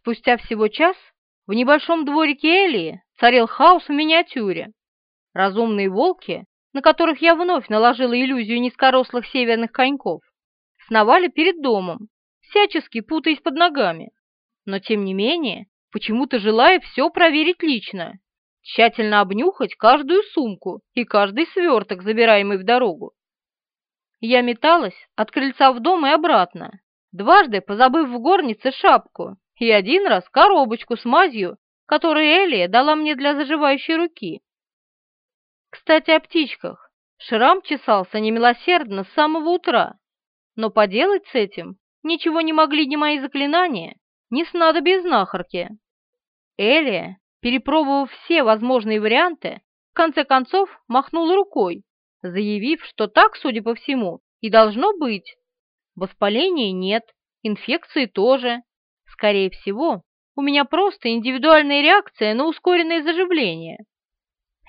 Спустя всего час в небольшом дворике Элии царил хаос в миниатюре. Разумные волки, на которых я вновь наложила иллюзию низкорослых северных коньков, сновали перед домом, всячески путаясь под ногами, но тем не менее почему-то желая все проверить лично, тщательно обнюхать каждую сумку и каждый сверток, забираемый в дорогу. Я металась от крыльца в дом и обратно, дважды позабыв в горнице шапку и один раз коробочку с мазью, которую Элия дала мне для заживающей руки. Кстати, о птичках. Шрам чесался немилосердно с самого утра, но поделать с этим ничего не могли ни мои заклинания, ни снадобья знахарки. Элия, перепробовав все возможные варианты, в конце концов махнула рукой, заявив, что так, судя по всему, и должно быть. Воспаления нет, инфекции тоже. Скорее всего, у меня просто индивидуальная реакция на ускоренное заживление.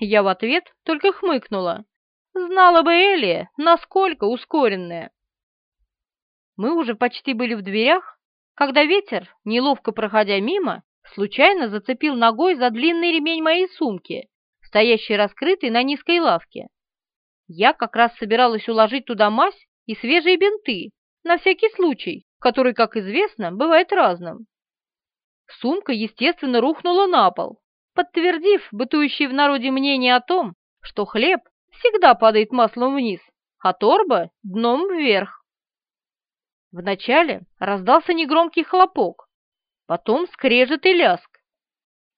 Я в ответ только хмыкнула. Знала бы Элия, насколько ускоренная. Мы уже почти были в дверях, когда ветер, неловко проходя мимо, случайно зацепил ногой за длинный ремень моей сумки, стоящей раскрытой на низкой лавке. Я как раз собиралась уложить туда мазь и свежие бинты, на всякий случай, который, как известно, бывает разным. Сумка, естественно, рухнула на пол, подтвердив бытующее в народе мнение о том, что хлеб всегда падает маслом вниз, а торба — дном вверх. Вначале раздался негромкий хлопок, потом скрежет и ляск.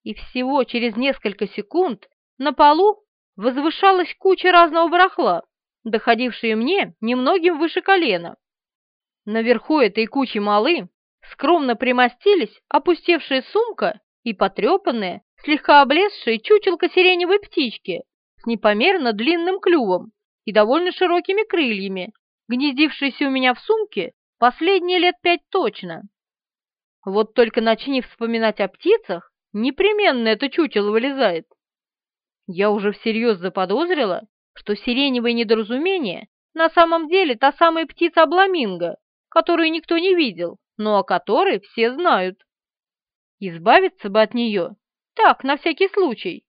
И всего через несколько секунд на полу возвышалась куча разного барахла, доходившая мне немногим выше колена. Наверху этой кучи малы скромно примостились опустевшая сумка и потрепанная, слегка облезшая чучелка сиреневой птички с непомерно длинным клювом и довольно широкими крыльями, гнездившейся у меня в сумке последние лет пять точно. Вот только начни вспоминать о птицах, непременно это чучело вылезает. Я уже всерьез заподозрила, что сиреневое недоразумение на самом деле та самая птица-обламинго, которую никто не видел, но о которой все знают. Избавиться бы от нее, так, на всякий случай.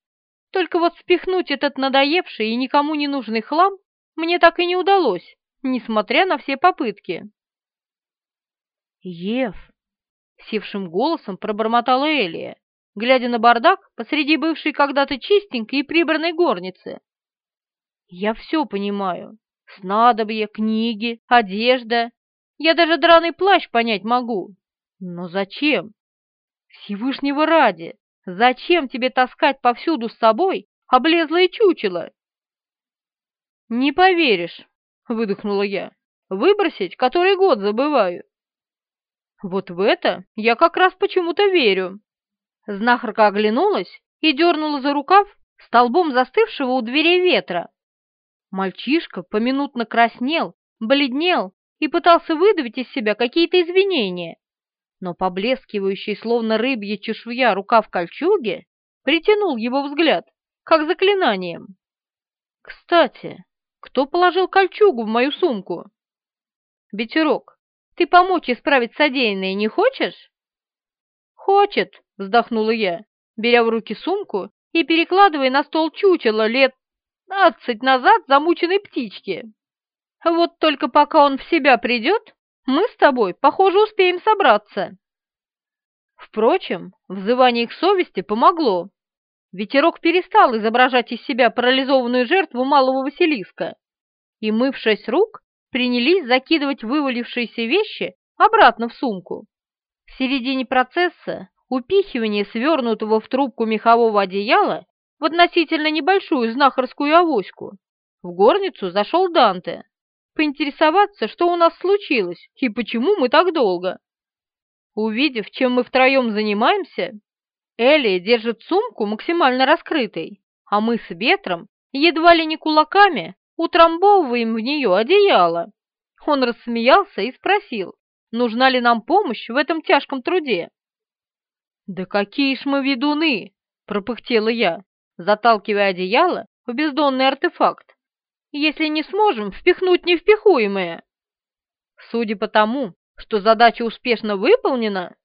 Только вот спихнуть этот надоевший и никому не нужный хлам мне так и не удалось, несмотря на все попытки. «Ев, севшим голосом пробормотала Элия, глядя на бардак посреди бывшей когда-то чистенькой и прибранной горницы. «Я все понимаю. Снадобья, книги, одежда. Я даже драный плащ понять могу. Но зачем? Всевышнего ради, зачем тебе таскать повсюду с собой облезлое чучело?» «Не поверишь», — выдохнула я, — «выбросить который год забываю». Вот в это я как раз почему-то верю. Знахарка оглянулась и дернула за рукав столбом застывшего у дверей ветра. Мальчишка поминутно краснел, бледнел и пытался выдавить из себя какие-то извинения, но поблескивающий, словно рыбья чешуя, рукав кольчуги притянул его взгляд, как заклинанием. «Кстати, кто положил кольчугу в мою сумку?» «Ветерок, ты помочь исправить содеянное не хочешь?» «Хочет», — вздохнула я, беря в руки сумку и перекладывая на стол чучело лет двадцать назад замученной птички. «Вот только пока он в себя придет, мы с тобой, похоже, успеем собраться». Впрочем, взывание к совести помогло. Ветерок перестал изображать из себя парализованную жертву малого Василиска, и, мывшись рук, принялись закидывать вывалившиеся вещи обратно в сумку. В середине процесса упихивание свернутого в трубку мехового одеяла в относительно небольшую знахарскую авоську в горницу зашел Данте, поинтересоваться, что у нас случилось и почему мы так долго. Увидев, чем мы втроем занимаемся, Элия держит сумку максимально раскрытой, а мы с Ветром едва ли не кулаками утрамбовываем в нее одеяло. Он рассмеялся и спросил, нужна ли нам помощь в этом тяжком труде. «Да какие ж мы ведуны!» — пропыхтела я, заталкивая одеяло в бездонный артефакт. «Если не сможем впихнуть невпихуемое!» Судя по тому, что задача успешно выполнена,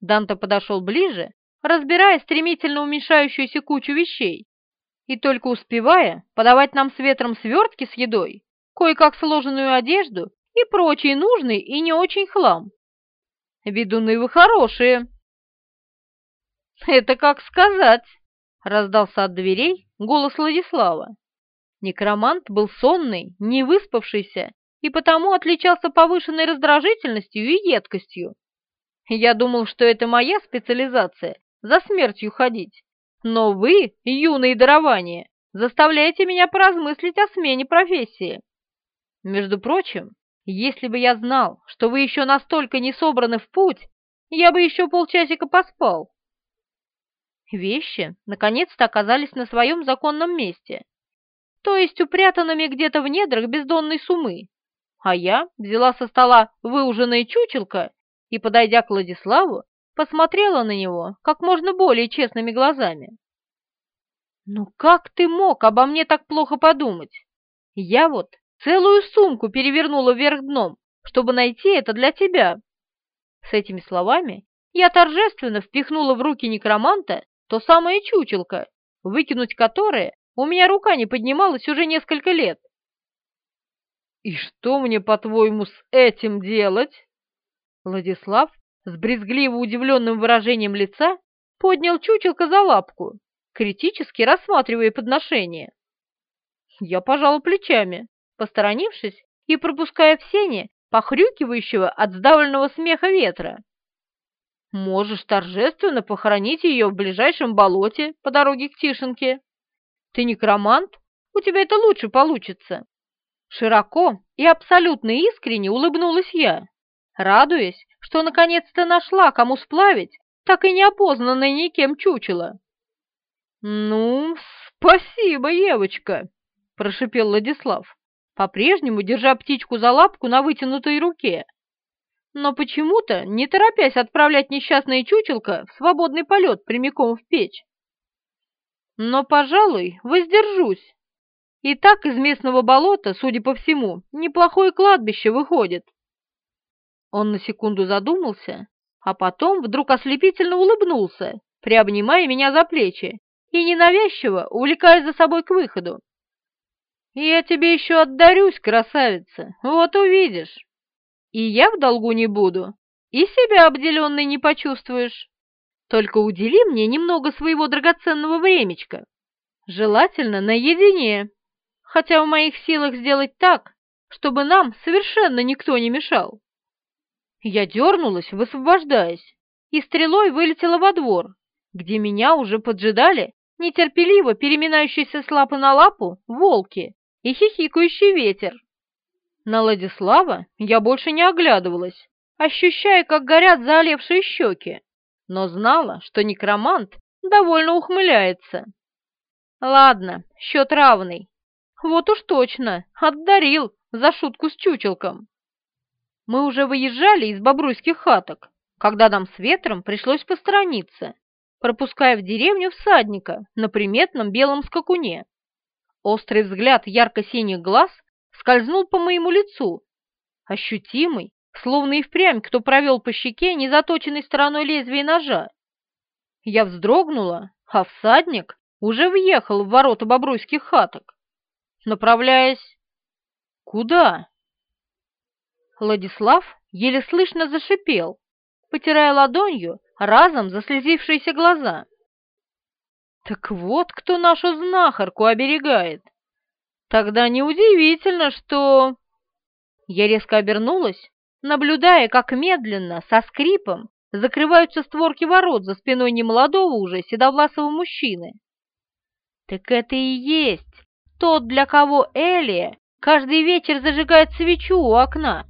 Данте подошел ближе, разбирая стремительно уменьшающуюся кучу вещей, и только успевая подавать нам с ветром свертки с едой, кое-как сложенную одежду и прочий нужный и не очень хлам. Ведуны вы хорошие. Это как сказать, раздался от дверей голос Владислава. Некромант был сонный, не выспавшийся и потому отличался повышенной раздражительностью и едкостью. Я думал, что это моя специализация — за смертью ходить. Но вы, юные дарования, заставляете меня поразмыслить о смене профессии. Между прочим, если бы я знал, что вы еще настолько не собраны в путь, я бы еще полчасика поспал. Вещи наконец-то оказались на своем законном месте, то есть упрятанными где-то в недрах бездонной сумы, а я взяла со стола выуженное чучелко и, подойдя к Владиславу, посмотрела на него как можно более честными глазами. «Ну как ты мог обо мне так плохо подумать? Я вот целую сумку перевернула вверх дном, чтобы найти это для тебя». С этими словами я торжественно впихнула в руки некроманта то самое чучелко, выкинуть которое у меня рука не поднималась уже несколько лет. «И что мне, по-твоему, с этим делать?» Владислав с брезгливо удивленным выражением лица поднял чучелко за лапку, критически рассматривая подношение. Я пожала плечами, посторонившись и пропуская в сене похрюкивающего от сдавленного смеха ветра. Можешь торжественно похоронить ее в ближайшем болоте по дороге к Тишинке. Ты некромант, у тебя это лучше получится. Широко и абсолютно искренне улыбнулась я, радуясь, что наконец-то нашла, кому сплавить так и неопознанное никем чучело. «Ну, спасибо, Евочка!» — прошипел Владислав, по-прежнему держа птичку за лапку на вытянутой руке. Но почему-то не торопясь отправлять несчастное чучелко в свободный полет прямиком в печь. Но, пожалуй, воздержусь. И так из местного болота, судя по всему, неплохое кладбище выходит. Он на секунду задумался, а потом вдруг ослепительно улыбнулся, приобнимая меня за плечи и ненавязчиво увлекая за собой к выходу. «Я тебе еще отдарюсь, красавица, вот увидишь. И я в долгу не буду, и себя обделенной не почувствуешь. Только удели мне немного своего драгоценного времечка, желательно наедине, хотя в моих силах сделать так, чтобы нам совершенно никто не мешал». Я дернулась, высвобождаясь, и стрелой вылетела во двор, где меня уже поджидали нетерпеливо переминающиеся с лапы на лапу волки и хихикающий ветер. На Владислава я больше не оглядывалась, ощущая, как горят заолевшие щеки, но знала, что некромант довольно ухмыляется. Ладно, счет равный. Вот уж точно, отдарил за шутку с чучелком. Мы уже выезжали из бобруйских хаток, когда нам с ветром пришлось посторониться пропуская в деревню всадника на приметном белом скакуне. Острый взгляд ярко-синих глаз скользнул по моему лицу, ощутимый, словно и впрямь кто провел по щеке незаточенной стороной лезвия ножа. Я вздрогнула, а всадник уже въехал в ворота бобруйских хаток, направляясь... Куда? Владислав еле слышно зашипел, потирая ладонью разом заслезившиеся глаза. Так вот кто нашу знахарку оберегает. Тогда неудивительно, что... Я резко обернулась, наблюдая, как медленно, со скрипом, закрываются створки ворот за спиной немолодого уже седовласого мужчины. Так это и есть тот, для кого Элия каждый вечер зажигает свечу у окна.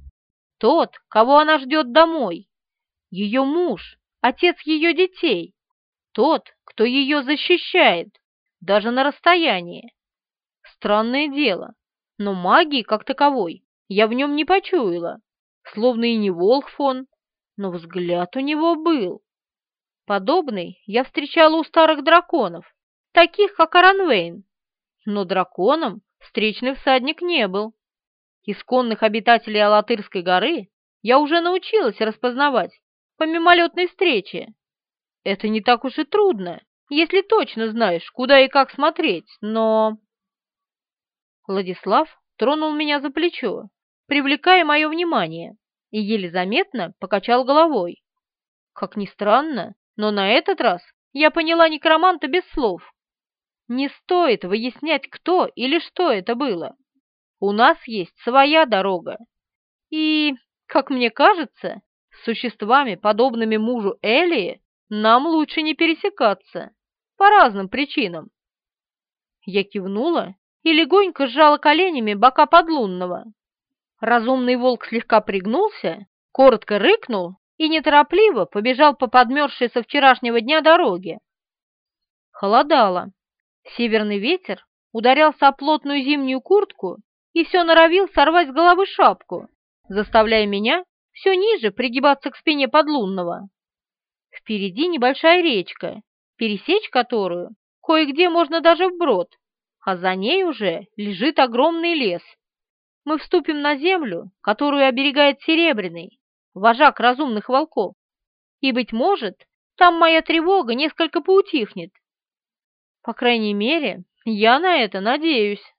Тот, кого она ждет домой. Ее муж, отец ее детей, тот, кто ее защищает, даже на расстоянии. Странное дело, но магии как таковой я в нем не почуяла, словно и не Волхфон, но взгляд у него был. Подобный я встречала у старых драконов, таких как Аранвейн, но драконом встречный всадник не был. Исконных обитателей Алатырской горы я уже научилась распознавать по мимолетной встрече. Это не так уж и трудно, если точно знаешь, куда и как смотреть, но... Владислав тронул меня за плечо, привлекая мое внимание, и еле заметно покачал головой. Как ни странно, но на этот раз я поняла некроманта без слов, Не стоит выяснять, кто или что это было. У нас есть своя дорога. И, как мне кажется, с существами, подобными мужу Элии, нам лучше не пересекаться. По разным причинам. Я кивнула и легонько сжала коленями бока подлунного. Разумный волк слегка пригнулся, коротко рыкнул и неторопливо побежал по подмерзшей со вчерашнего дня дороге. Холодало. Северный ветер ударялся о плотную зимнюю куртку и все норовил сорвать с головы шапку, заставляя меня все ниже пригибаться к спине подлунного. Впереди небольшая речка, пересечь которую кое-где можно даже вброд, а за ней уже лежит огромный лес. Мы вступим на землю, которую оберегает Серебряный, вожак разумных волков, и, быть может, там моя тревога несколько поутихнет. По крайней мере, я на это надеюсь.